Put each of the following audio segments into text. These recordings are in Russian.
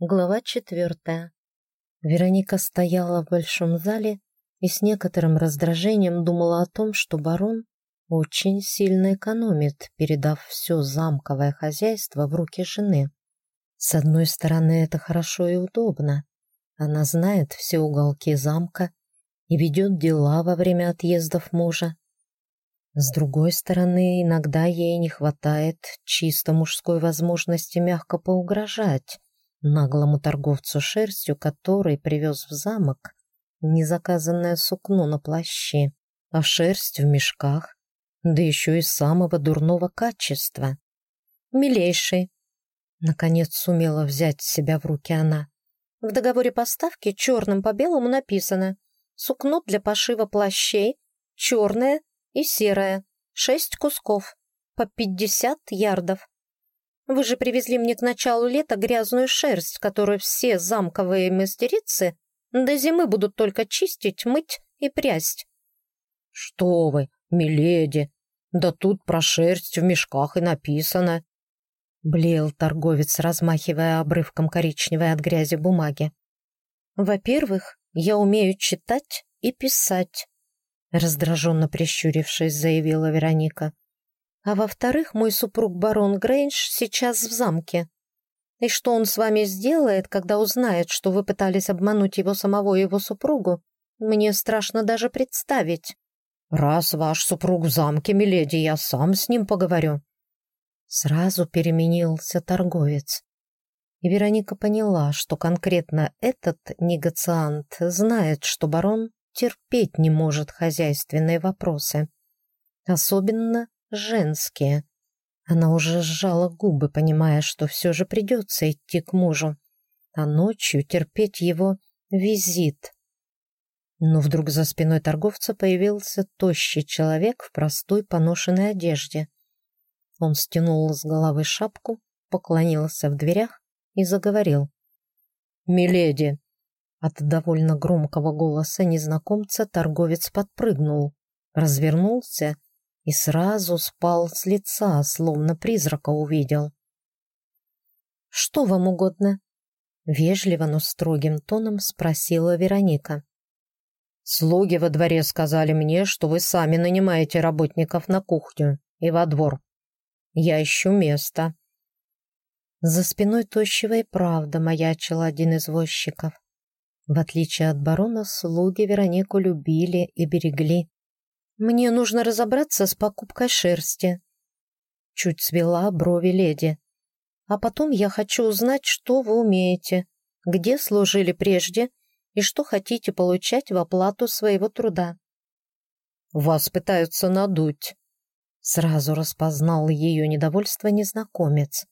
Глава четвертая. Вероника стояла в большом зале и с некоторым раздражением думала о том, что барон очень сильно экономит, передав все замковое хозяйство в руки жены. С одной стороны, это хорошо и удобно. Она знает все уголки замка и ведет дела во время отъездов мужа. С другой стороны, иногда ей не хватает чисто мужской возможности мягко поугрожать, наглому торговцу шерстью, который привез в замок незаказанное сукно на плаще, а шерсть в мешках, да еще и самого дурного качества. «Милейший!» Наконец сумела взять себя в руки она. В договоре поставки черным по белому написано «Сукно для пошива плащей, черное и серое, шесть кусков, по пятьдесят ярдов. Вы же привезли мне к началу лета грязную шерсть, которую все замковые мастерицы до зимы будут только чистить, мыть и прясть. Что вы, миледи, да тут про шерсть в мешках и написано. Блеял торговец, размахивая обрывком коричневой от грязи бумаги. Во-первых, я умею читать и писать, раздраженно прищурившись, заявила Вероника. А во-вторых, мой супруг барон Грейндж сейчас в замке. И что он с вами сделает, когда узнает, что вы пытались обмануть его самого и его супругу, мне страшно даже представить. «Раз ваш супруг в замке, миледи, я сам с ним поговорю». Сразу переменился торговец. И Вероника поняла, что конкретно этот негациант знает, что барон терпеть не может хозяйственные вопросы. Особенно женские. Она уже сжала губы, понимая, что все же придется идти к мужу, а ночью терпеть его визит. Но вдруг за спиной торговца появился тощий человек в простой поношенной одежде. Он стянул с головы шапку, поклонился в дверях и заговорил. «Миледи!» От довольно громкого голоса незнакомца торговец подпрыгнул, развернулся и сразу спал с лица, словно призрака увидел. «Что вам угодно?» Вежливо, но строгим тоном спросила Вероника. «Слуги во дворе сказали мне, что вы сами нанимаете работников на кухню и во двор. Я ищу место». За спиной тощего и правда маячил один из возчиков. В отличие от барона, слуги Веронику любили и берегли. Мне нужно разобраться с покупкой шерсти. Чуть свела брови леди. А потом я хочу узнать, что вы умеете, где служили прежде и что хотите получать в оплату своего труда. Вас пытаются надуть. Сразу распознал ее недовольство незнакомец.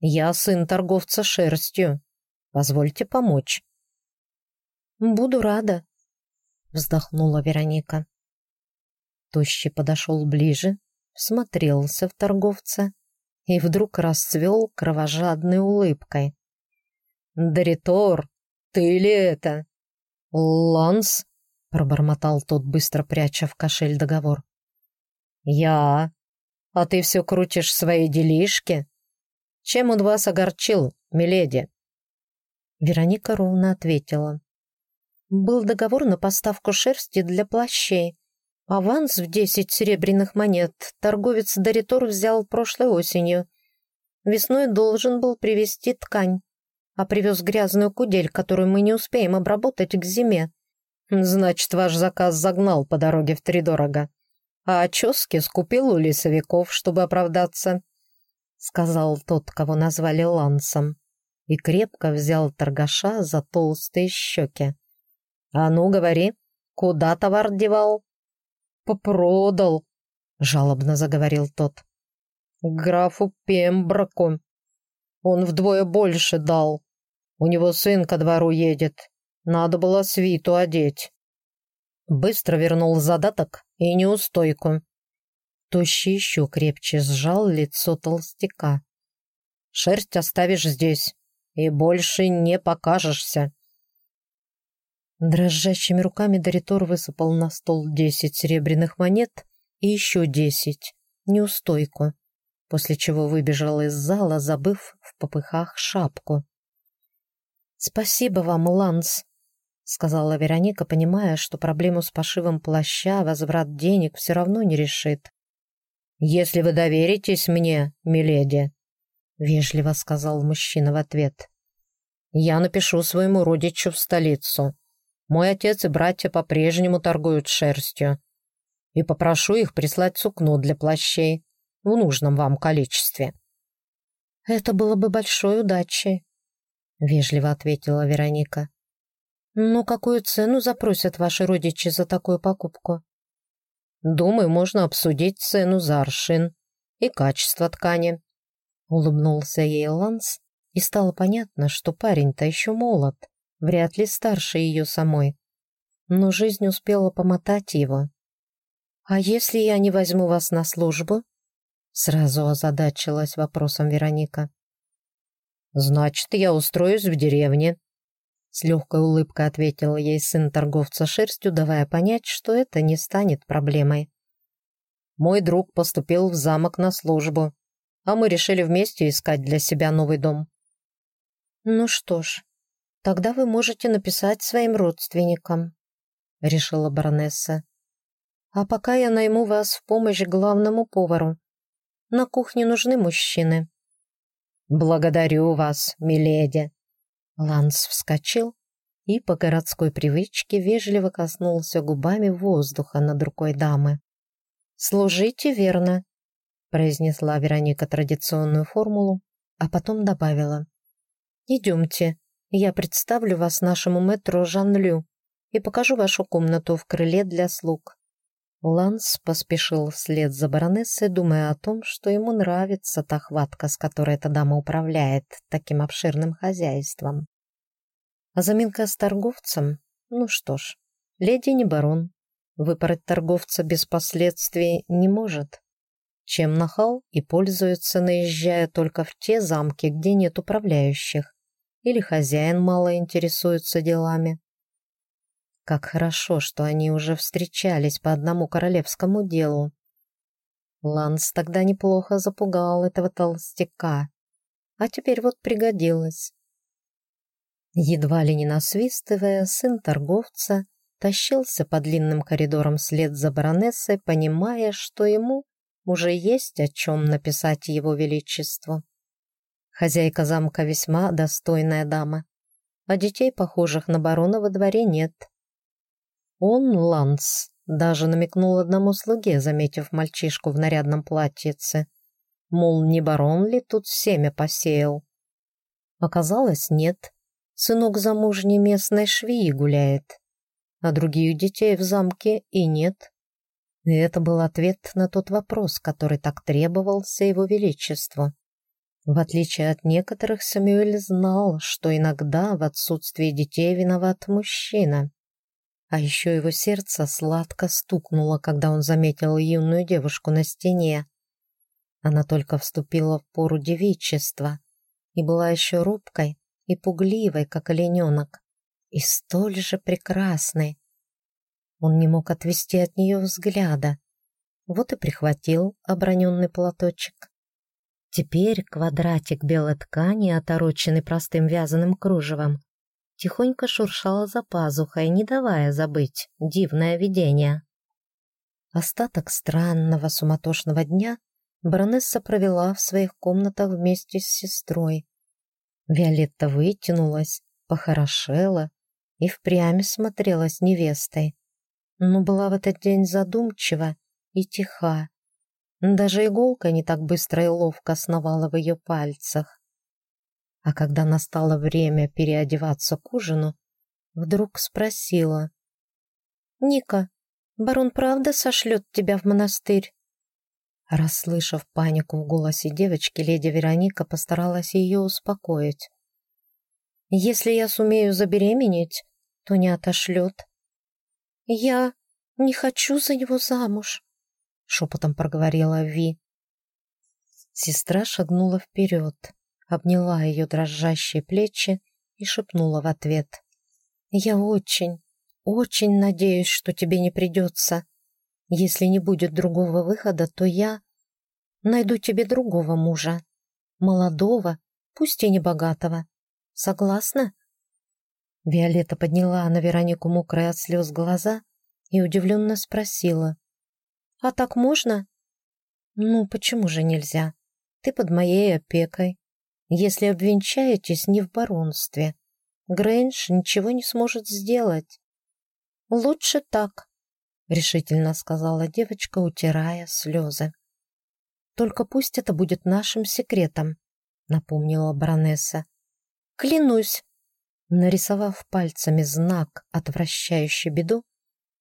Я сын торговца шерстью. Позвольте помочь. Буду рада, вздохнула Вероника. Тощий подошел ближе, всмотрелся в торговца и вдруг расцвел кровожадной улыбкой. «Даритор, ты ли это?» «Ланс?» — пробормотал тот, быстро пряча в кошель договор. «Я? А ты все крутишь свои делишки? Чем он вас огорчил, миледи?» Вероника ровно ответила. «Был договор на поставку шерсти для плащей. Аванс в десять серебряных монет торговец Доритор взял прошлой осенью. Весной должен был привезти ткань, а привез грязную кудель, которую мы не успеем обработать к зиме. Значит, ваш заказ загнал по дороге в втридорого. А очески скупил у лесовиков, чтобы оправдаться, — сказал тот, кого назвали Лансом, и крепко взял торгаша за толстые щеки. — А ну, говори, куда товар девал? «Попродал», — жалобно заговорил тот. «Графу Пемброку. Он вдвое больше дал. У него сын ко двору едет. Надо было свиту одеть». Быстро вернул задаток и неустойку. Тощий еще крепче сжал лицо толстяка. «Шерсть оставишь здесь, и больше не покажешься. Дрожащими руками Доритор высыпал на стол десять серебряных монет и еще десять, неустойку, после чего выбежал из зала, забыв в попыхах шапку. «Спасибо вам, Ланс», — сказала Вероника, понимая, что проблему с пошивом плаща возврат денег все равно не решит. «Если вы доверитесь мне, миледи», — вежливо сказал мужчина в ответ, — «я напишу своему родичу в столицу. Мой отец и братья по-прежнему торгуют шерстью. И попрошу их прислать сукно для плащей в нужном вам количестве». «Это было бы большой удачей», — вежливо ответила Вероника. «Ну, какую цену запросят ваши родичи за такую покупку?» «Думаю, можно обсудить цену за аршин и качество ткани», — улыбнулся ей Ланс, и стало понятно, что парень-то еще молод, вряд ли старше ее самой. Но жизнь успела помотать его. «А если я не возьму вас на службу?» Сразу озадачилась вопросом Вероника. «Значит, я устроюсь в деревне», — с легкой улыбкой ответил ей сын торговца шерстью, давая понять, что это не станет проблемой. «Мой друг поступил в замок на службу, а мы решили вместе искать для себя новый дом». «Ну что ж, тогда вы можете написать своим родственникам», — решила баронесса. «А пока я найму вас в помощь главному повару. На кухне нужны мужчины». «Благодарю вас, миледи!» Ланс вскочил и по городской привычке вежливо коснулся губами воздуха над рукой дамы. «Служите верно», — произнесла Вероника традиционную формулу, а потом добавила. «Идемте, я представлю вас нашему мэтру Жанлю и покажу вашу комнату в крыле для слуг». Ланс поспешил вслед за баронессой, думая о том, что ему нравится та хватка, с которой эта дама управляет таким обширным хозяйством. А заминка с торговцем? Ну что ж, леди не барон. Выпороть торговца без последствий не может. Чем нахал и пользуется, наезжая только в те замки, где нет управляющих, или хозяин мало интересуется делами. Как хорошо, что они уже встречались по одному королевскому делу. Ланс тогда неплохо запугал этого толстяка, а теперь вот пригодилось. Едва ли не насвистывая, сын торговца тащился по длинным коридорам вслед за баронессой, понимая, что ему уже есть о чем написать его величеству. Хозяйка замка весьма достойная дама, а детей, похожих на барона, во дворе нет. Он, Ланс, даже намекнул одному слуге, заметив мальчишку в нарядном платьице. Мол, не барон ли тут семя посеял? Оказалось, нет. Сынок замужней местной швеи гуляет, а других детей в замке и нет. И это был ответ на тот вопрос, который так требовался его величеству. В отличие от некоторых, Самюэль знал, что иногда в отсутствии детей виноват мужчина. А еще его сердце сладко стукнуло, когда он заметил юную девушку на стене. Она только вступила в пору девичества и была еще робкой и пугливой, как олененок, и столь же прекрасной. Он не мог отвести от нее взгляда, вот и прихватил оброненный платочек. Теперь квадратик белой ткани, отороченный простым вязаным кружевом, тихонько шуршала за пазухой, не давая забыть дивное видение. Остаток странного суматошного дня баронесса провела в своих комнатах вместе с сестрой. Виолетта вытянулась, похорошела и впрямь смотрелась невестой, но была в этот день задумчива и тиха. Даже иголка не так быстро и ловко сновала в ее пальцах. А когда настало время переодеваться к ужину, вдруг спросила. «Ника, барон правда сошлет тебя в монастырь?» Расслышав панику в голосе девочки, леди Вероника постаралась ее успокоить. «Если я сумею забеременеть, то не отошлет». «Я не хочу за него замуж», — шепотом проговорила Ви. Сестра шагнула вперед обняла ее дрожащие плечи и шепнула в ответ. «Я очень, очень надеюсь, что тебе не придется. Если не будет другого выхода, то я найду тебе другого мужа, молодого, пусть и не богатого. Согласна?» Виолетта подняла на Веронику мокрые от слез глаза и удивленно спросила. «А так можно?» «Ну, почему же нельзя? Ты под моей опекой. Если обвенчаетесь не в баронстве, Грэндж ничего не сможет сделать». «Лучше так», — решительно сказала девочка, утирая слезы. «Только пусть это будет нашим секретом», — напомнила баронесса. «Клянусь!» Нарисовав пальцами знак, отвращающий беду,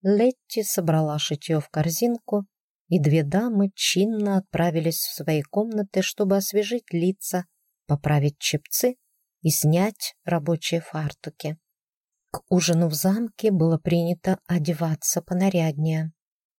Летти собрала шитье в корзинку, и две дамы чинно отправились в свои комнаты, чтобы освежить лица, поправить чепцы и снять рабочие фартуки. К ужину в замке было принято одеваться понаряднее.